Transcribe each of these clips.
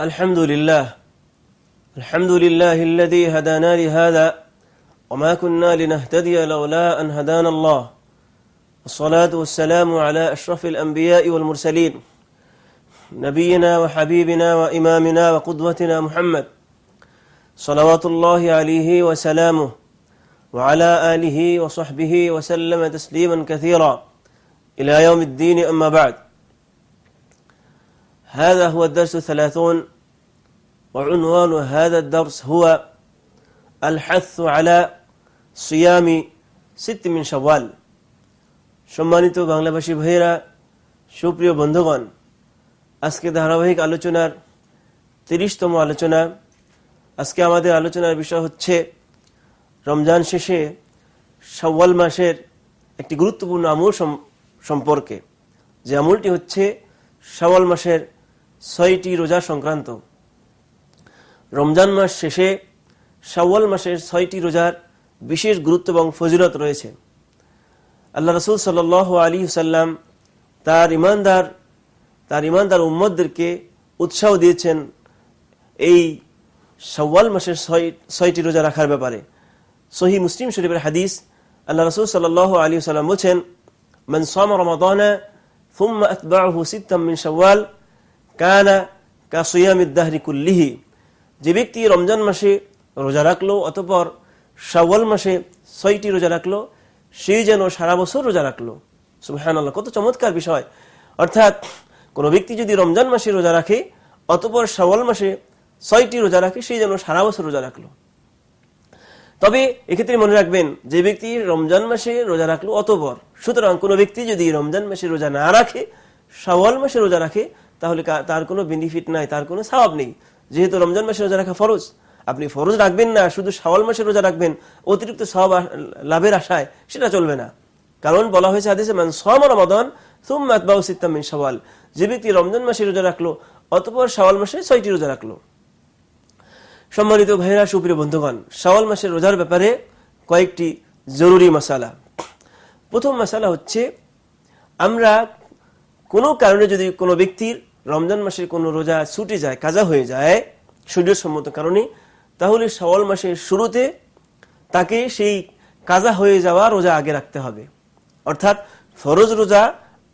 الحمد لله الحمد لله الذي هدانا لهذا وما كنا لنهتدي لولا أن هدانا الله. الصلاة والسلام على أشرف الأنبياء والمرسلين. نبينا وحبيبنا وإمامنا وقدوتنا محمد. صلوات الله عليه وسلامه. وعلى آله وصحبه وسلم تسليما كثيرا. إلى يوم الدين أما بعد. هذا هو الدرس الثلاثون وعنوان هذا الدرس هو الحث على صيام ست من شوال সম্মানিত বাংলাভাষী ভাইয়েরা সুপ্রিয় বন্ধুগণ আজকে ধারাবাহিক আলোচনার তিরিশতম আলোচনা আজকে আমাদের আলোচনার বিষয় হচ্ছে রমজান শেষে সওয়াল মাসের একটি গুরুত্বপূর্ণ আমূল সম্পর্কে যে আমূলটি হচ্ছে সওয়াল মাসের ছয়টি রোজা সংক্রান্ত রমজান মাস শেষে সওয়াল মাসের ছয়টি রোজার বিশেষ গুরুত্ব এবং ফজিলত রয়েছে আল্লাহ রসুল সাল আলী সাল্লাম তার ইমানদার তার ইমানদার উম্মদদেরকে উৎসাহ দিয়েছেন এই সওয়াল মাসের ছয়টি রোজা রাখার ব্যাপারে সহি মুসলিম শরীফের হাদিস আল্লাহ রসুল সাল আলী সাল্লাম বলছেন من صام رمضان ثم أتبعه ستا من شوال কানা যে ব্যক্তি রমজান মাসে রোজা রাখল অতপর সাওয়াল মাসে ছয়টি রোজা রাখল সেই যেন সারা বছর রোজা রাখল। সুহান আল্লাহ কত চমৎকার বিষয়। অর্থাৎ কোন ব্যক্তি যদি রমজান মাসে রোজা রাখে, অতপর সাওয়াল মাসে ছয়টি রোজা রাখে সেই যেন সারা বছর রোজা রাখল। তবে এক্ষেত্রে মনে রাখবেন, যে ব্যক্তি রমজান মাসে রোজা রাখল অতপর, সুতরাং কোন ব্যক্তি যদি রমজান মাসে রোজা না রাখে সাওয়াল মাসে রোজা রাখে তাহলে তার কোনো বেনিফিট নাই, তার কোনো স্বভাব নেই। যেহেতু রমজান মাসে রোজা রাখা ফরজ, আপনি ফরজ রাখবেন না, শুধু শাওয়াল মাসে রোজা রাখবেন, অতিরিক্ত সব লাভের আশায় সেটা চলবে না। কারণ বলা হয়েছে আদেশে মান সম রমাদন সিত্তামিন সওয়াল যে ব্যক্তি রমজান মাসে রোজা রাখল, অতপর শাওয়াল মাসে ছয়টি রোজা রাখল। সম্মানিত ভাইরা সুপ্রিয় বন্ধুগণ, শাওয়াল মাসের রোজার ব্যাপারে কয়েকটি জরুরি মশালা। প্রথম মশালা হচ্ছে, আমরা কোনো কারণে যদি কোনো ব্যক্তির রমজান মাসের কোনো রোজা ছুটে যায়, কাজা হয়ে যায়, সূর্যসম্মত কারণে, তাহলে শাওয়াল মাসের শুরুতে তাকে সেই কাজা হয়ে যাওয়া রোজা আগে রাখতে হবে। অর্থাৎ ফরজ রোজা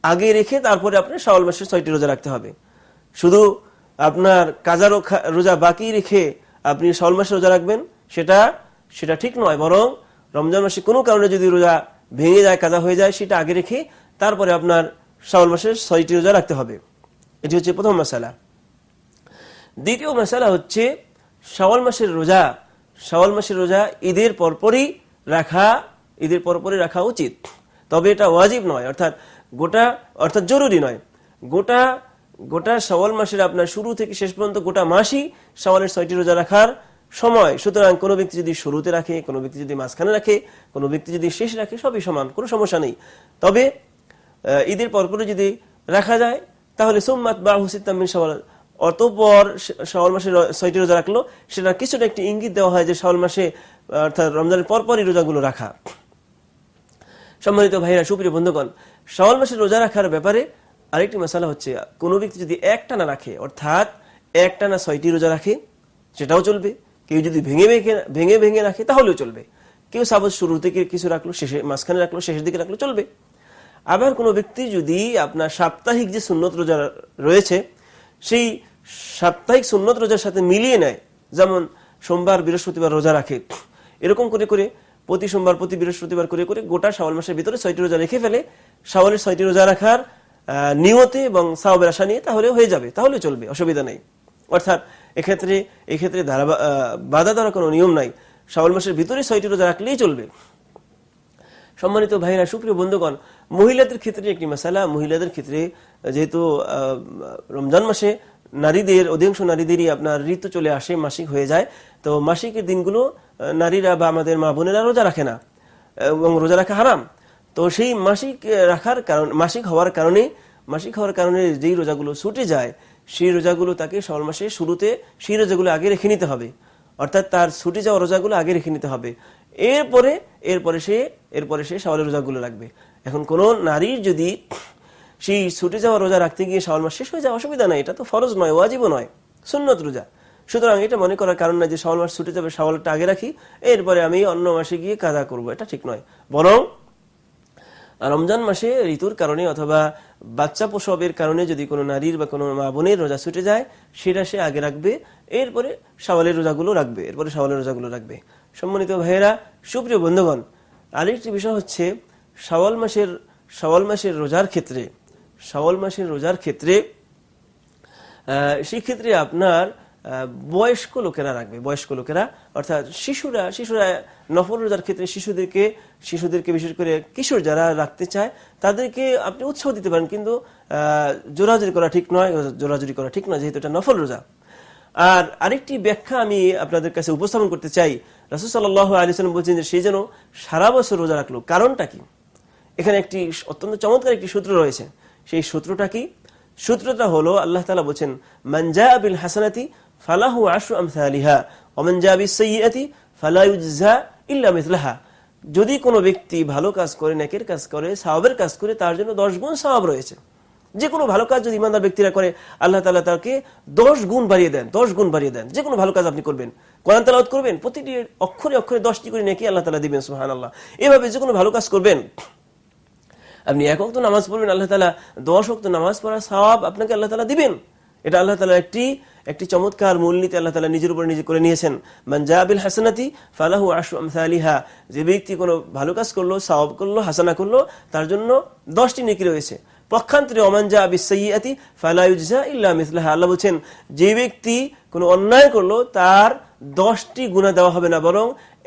আগে রেখে তারপরে আপনার শাওয়াল মাসের ছয়টি রোজা রাখতে হবে। শুধু আপনার কাজা রোজা বাকি রেখে আপনি শাওয়াল মাসে রোজা রাখবেন, সেটা সেটা ঠিক নয়। বরং রমজান মাসে কোনো কারণে যদি রোজা ভেঙে যায়, কাজা হয়ে যায়, সেটা আগে রেখে তারপরে আপনার শাওয়াল মাসের ছয়টি রোজা রাখতে হবে। এটি হচ্ছে প্রথম মশালা। দ্বিতীয় মশালা হচ্ছে শাওয়াল মাসের রোজা। শাওয়াল মাসের রোজা ঈদের পরপরই রাখা, ঈদের পরপরই রাখা উচিত। তবে এটা ওয়াজিব নয়, অর্থাৎ গোটা, অর্থাৎ জরুরি নয়। গোটা গোটা শাওয়াল মাসের আপনার শুরু থেকে শেষ পর্যন্ত গোটা মাসই শাওয়ালের ছয়টি রোজা রাখার সময়। সুতরাং কোনো ব্যক্তি যদি শুরুতে রাখে, কোনো ব্যক্তি যদি মাঝখানে রাখে, কোনো ব্যক্তি যদি শেষ রাখে, সবই সমান, কোনো সমস্যা নেই। তবে ঈদের পরপরে যদি রাখা যায় তাহলে সোমমাত বা হুসিদ্দামিন শাওয়াল। অতপর শাওয়াল মাসে ছয়টি রোজা রাখল। সেটা কিছুটা একটি ইঙ্গিত দেওয়া হয় যে শাওয়াল মাসে, অর্থাৎ রমজানের পরপরই রোজাগুলো রাখা। সম্মানিত ভাইরা সুপ্রিয় বন্ধুগণ, শাওয়াল মাসে রোজা রাখার ব্যাপারে আরেকটি মশালা হচ্ছে, কোনো ব্যক্তি যদি একটানা রাখে, অর্থাৎ একটানা ছয়টি রোজা রাখে, সেটাও চলবে। কেউ যদি ভেঙে ভেঙে ভেঙে ভেঙে রাখে, তাহলেও চলবে। কেউ সাপোজ শুরু থেকে কিছু রাখল, শেষে মাঝখানে রাখল, শেষের দিকে রাখল, চলবে। আবার কোনো ব্যক্তি যদি আপনার সাপ্তাহিক যে সুন্নত রোজা রয়েছে, সেই সাপ্তাহিক সুন্নত রোজার সাথে মিলিয়ে নেয়, যেমন সোমবার, বৃহস্পতিবার রোজা রাখে, এরকম করে করে, প্রতি সোমবার, প্রতি বৃহস্পতিবার করে করে গোটা শাওয়াল মাসের ভিতরে ছয়টি রোজা রেখে ফেলে, শাওয়ালের ছয়টি রোজা রাখার নিয়তে এবং সাওয়াবের আশা নিয়ে তাহলে হয়ে যাবে তাহলে চলবে, অসুবিধা নেই। অর্থাৎ এক্ষেত্রে এক্ষেত্রে ধারা বাধা দেওয়ার কোনো নিয়ম নাই, শাওয়াল মাসের ভিতরে ছয়টি রোজা রাখলেই চলবে। সম্মানিত ভাইরা সুপ্রিয় বন্ধুগণ, মহিলাদের ক্ষেত্রে একটি মশালা মহিলাদের ক্ষেত্রে যেহেতু রমজান মাসে নারীদের, অধিকাংশ নারীদেরই আপনার ঋতু চলে আসে, মাসিক হয়ে যায়। তো মাসিকের দিনগুলো নারীরা বা আমাদের মা বোনেরা রোজা রাখে না, এবং রোজা রাখা হারাম। তো সেই মাসিক রাখার কারণ, মাসিক হওয়ার কারণে, মাসিক হওয়ার কারণে যেই রোজাগুলো ছুটে যায়, সেই রোজাগুলো তাকে সল মাসে শুরুতে, সেই রোজাগুলো আগে রেখে নিতে হবে। অর্থাৎ তার ছুটে যাওয়া রোজাগুলো আগে রেখে নিতে হবে। এরপরে এরপরে সে এরপরে সে শাওয়ালের রোজাগুলো রাখবে। এখন কোন নারীর যদি সেই ছুটে যাওয়া রোজা রাখতে গিয়ে শাওয়াল মাস শেষ হয়ে যাওয়া অসুবিধা নাই, এটা তো ফরজ নয়, ওয়াজিবও নয়, সুন্নত রোজা। সুতরাং এটা মনে করার কারণ না যে শাওয়াল মাস ছুটে যাবে, শাওয়ালটা আগে রাখি, এরপরে আমি অন্য মাসে গিয়ে কাদা করব, এটা ঠিক নয়। বরং রমজান মাসে ঋতুর কারণে অথবা বাচ্চা প্রসবের কারণে যদি কোনো নারীর বা কোনো মা বোনের রোজা ছুটে যায়, সেটা সে আগে রাখবে, এরপরে সাওয়ালের রোজাগুলো রাখবে, এরপরে সাওয়ালের রোজাগুলো রাখবে। সম্মানিত ভাইয়েরা, সুপ্রিয় বন্ধুগণ, আরেকটি বিষয় হচ্ছে শাওয়াল মাসের শাওয়াল মাসের রোজার ক্ষেত্রে, শাওয়াল মাসের রোজার ক্ষেত্রে সেই ক্ষেত্রে আপনার বয়স্ক লোকেরা রাখবে, বয়স্ক লোকেরা, অর্থাৎ শিশুরা শিশুরা নফল রোজার ক্ষেত্রে শিশুদেরকে শিশুদেরকে বিশেষ করে কিশোর যারা রাখতে চায়, তাদেরকে আপনি উৎসাহ দিতে পারেন, কিন্তু জোরাজুরি করা ঠিক নয়, জোরাজুরি করা ঠিক নয়, যেহেতু এটা নফল রোজা। আর আরেকটি ব্যাখ্যা আমি আপনাদের কাছে উপস্থাপন করতে চাই রাসুল সাল্লাহ আলিয়াল্লাম বলছেন যে সে যেন সারা বছর রোজা রাখল। কারণটা কি? এখানে একটি অত্যন্ত চমৎকার একটি সূত্র রয়েছে। সেই সূত্রটা কি? সূত্রটা হলো, আল্লাহ তালা বলছেন মঞ্জা আবিল হাসানাতি ফালাহু আশু আমসালিহা অমনজাবি সৈয়াতি ফালাউজা মিসলাহা। যদি কোনো ব্যক্তি ভালো কাজ করে, নেকের কাজ করে সাহাবের কাজ করে, তার জন্য দশ গুণ সাহাব রয়েছে। যে কোনো ভালো কাজ যদি ইমানদার ব্যক্তিরা করে, আল্লাহ তালা তাকে দশ গুণ বাড়িয়ে দেন, দশ গুণ বাড়িয়ে দেন। যে কোনো ভালো কাজ আপনি করবেন। কোরআন তালাওয়াত করবেন, প্রতিটি অক্ষরে অক্ষরে দশটি করে নাকি আল্লাহ তালা দিবেন সুহান আল্লাহ এভাবে যে কোনো ভালো কাজ করবেন। আপনি এক অক্ত নামাজ পড়বেন, আল্লাহ তালা দশ অক্ত নামাজ পড়ার সওয়াব আপনাকে আল্লাহ তালা দিবেন। এটা আল্লাহ তালা একটি একটি চমৎকার মূলনীতি আল্লাহ তালা নিজের উপর নিজে করে নিয়েছেন। মঞ্জাবিল হাসানাতি ফালাহু আশু আমসালিহা। যে ব্যক্তি কোনো ভালো কাজ করল, সওয়াব করল, হাসানা করল, তার জন্য দশটি নেকি রয়েছে। পক্ষান্তরে অমানজা বিসাইয়াতি ফালাউজা ইল্লা মিসলাহা। আল্লাহ বলছেন, যে ব্যক্তি কোনো অন্যায় করল, তার দশটি গুণা দেওয়া হবে না, বরং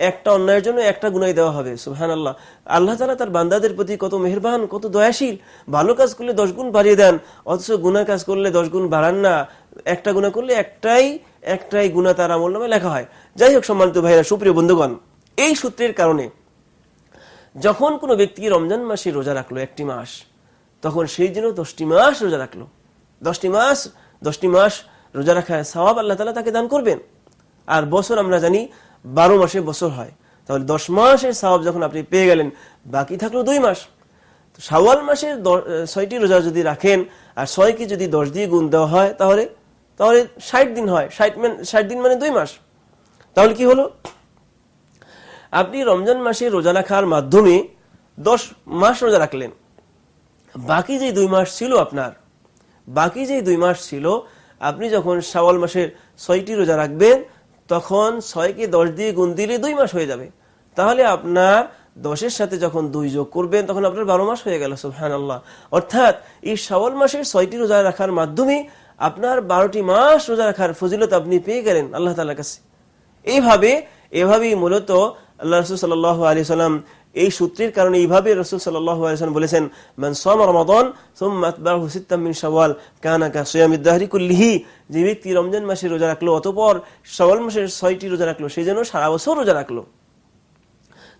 একটা অন্যায়ের জন্য একটা গুণাই দেওয়া হবে। সুহান আল্লাহ আল্লাহ তালা তার বান্দাদের প্রতি কত মেহরবান, কত দয়াশীল। ভালো কাজ করলে দশ গুণ বাড়িয়ে দেন, অথচ গুণা কাজ করলে দশ গুণ বাড়ান না। একটা গুণা করলে একটাই একটাই গুণা তার আমল নামে লেখা হয়। যাই হোক, সম্মানিত ভাইরা সুপ্রিয় বন্ধুগণ, এই সূত্রের কারণে যখন কোনো ব্যক্তি রমজান মাসে রোজা রাখল একটি মাস তখন সেই জন্য দশটি মাস রোজা রাখল। দশটি মাস দশটি মাস রোজা রাখায় সবাব আল্লাহ তালা তাকে দান করবেন। আর বছর আমরা জানি বারো মাসে বছর হয়। তাহলে দশ মাসের সবাব যখন আপনি পেয়ে গেলেন, বাকি থাকল দুই মাস। সাওয়াল মাসের ছয়টি রোজা যদি রাখেন, আর ছয়কে যদি দশ দিয়ে গুণ দেওয়া হয়, তাহলে তাহলে ষাট দিন হয়। ষাট ষাট দিন মানে দুই মাস। তাহলে কি হলো? আপনি রমজান মাসে রোজা রাখার মাধ্যমে দশ মাস রোজা রাখলেন। বাকি যে দুই মাস ছিল আপনার, বাকি যে দুই মাস ছিল, আপনি যখন শাওয়াল মাসের ছয়টি রোজা রাখবেন, তখন ছয়কে দশ দিয়ে গুণ দিলে দুই মাস হয়ে যাবে। তাহলে আপনার দশের সাথে যখন দুই যোগ করবেন, তখন আপনার বারো মাস হয়ে গেল সুহান আল্লাহ অর্থাৎ এই শাওয়াল মাসের ছয়টি রোজা রাখার মাধ্যমে আপনার বারোটি মাস রোজা রাখার ফজিলত আপনি পেয়ে গেলেন আল্লাহ তালার কাছে। এইভাবে, এভাবেই মূলত আল্লাহ রসুল সাল আলী সাল্লাম এই সূত্রের কারণে এইভাবে রসুল সাল্লাম বলেছেন যে ব্যক্তি রমজান মাসে রোজা রাখল অতপর সওয়াল মাসের ছয়টি রোজা রাখল সেই জন্য সারা বছর রোজা রাখল।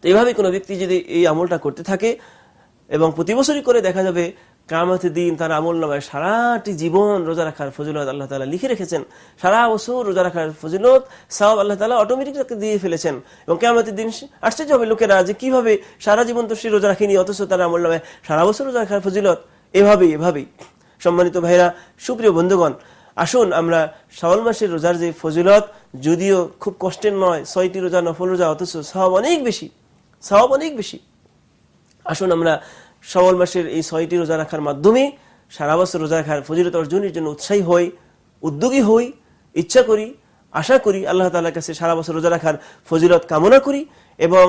তো এইভাবে কোনো ব্যক্তি যদি এই আমলটা করতে থাকে এবং প্রতি বছরই করে দেখা যাবে কামাতের দিন তার আমল নামায় সারাটি জীবন রোজা রাখার ফজিলত আল্লাহ তালা লিখে রেখেছেন। সারা বছর রোজা রাখার ফজিলত সাহাব আল্লাহ তালা অটোমেটিক তাকে দিয়ে ফেলেছেন। এবং কেমাতের দিন আশ্চর্য হবে লোকেরা যে কীভাবে সারা জীবন তো সে রোজা রাখেনি, অথচ তার আমল নামায় সারা বছর রোজা রাখার ফজিলত। এভাবেই এভাবেই। সম্মানিত ভাইরা সুপ্রিয় বন্ধুগণ, আসুন আমরা শাওয়াল মাসের রোজার যে ফজিলত, যদিও খুব কষ্টের নয়, ছয়টি রোজা, নফল রোজা, অথচ সব অনেক বেশি সব অনেক বেশি। আসুন আমরা সওয়াল মাসের এই ছয়টি রোজা রাখার মাধ্যমে সারা বছর রোজা রাখার ফজিলত অর্জনের জন্য উৎসাহী হই, উদ্যোগী হই, ইচ্ছা করি, আশা করি আল্লাহ তালার কাছে সারা বছর রোজা রাখার ফজিলত কামনা করি এবং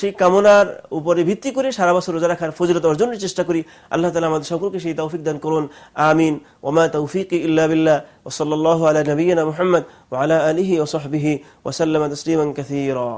সেই কামনার উপরে ভিত্তি করে সারা বছর রোজা রাখার ফজিলত অর্জনের চেষ্টা করি। আল্লাহ তালা আমাদের সকলকে সেই তৌফিক দান করুন। আমিন। ওমা তৌফিক ইল্লা বিল্লাহ। ওসল্লাহ আলা নবীনা মোহাম্মদ ওয়ালা আলিহি ওসহবিহি ওসাল্লাম তসলিমান কাসীরা।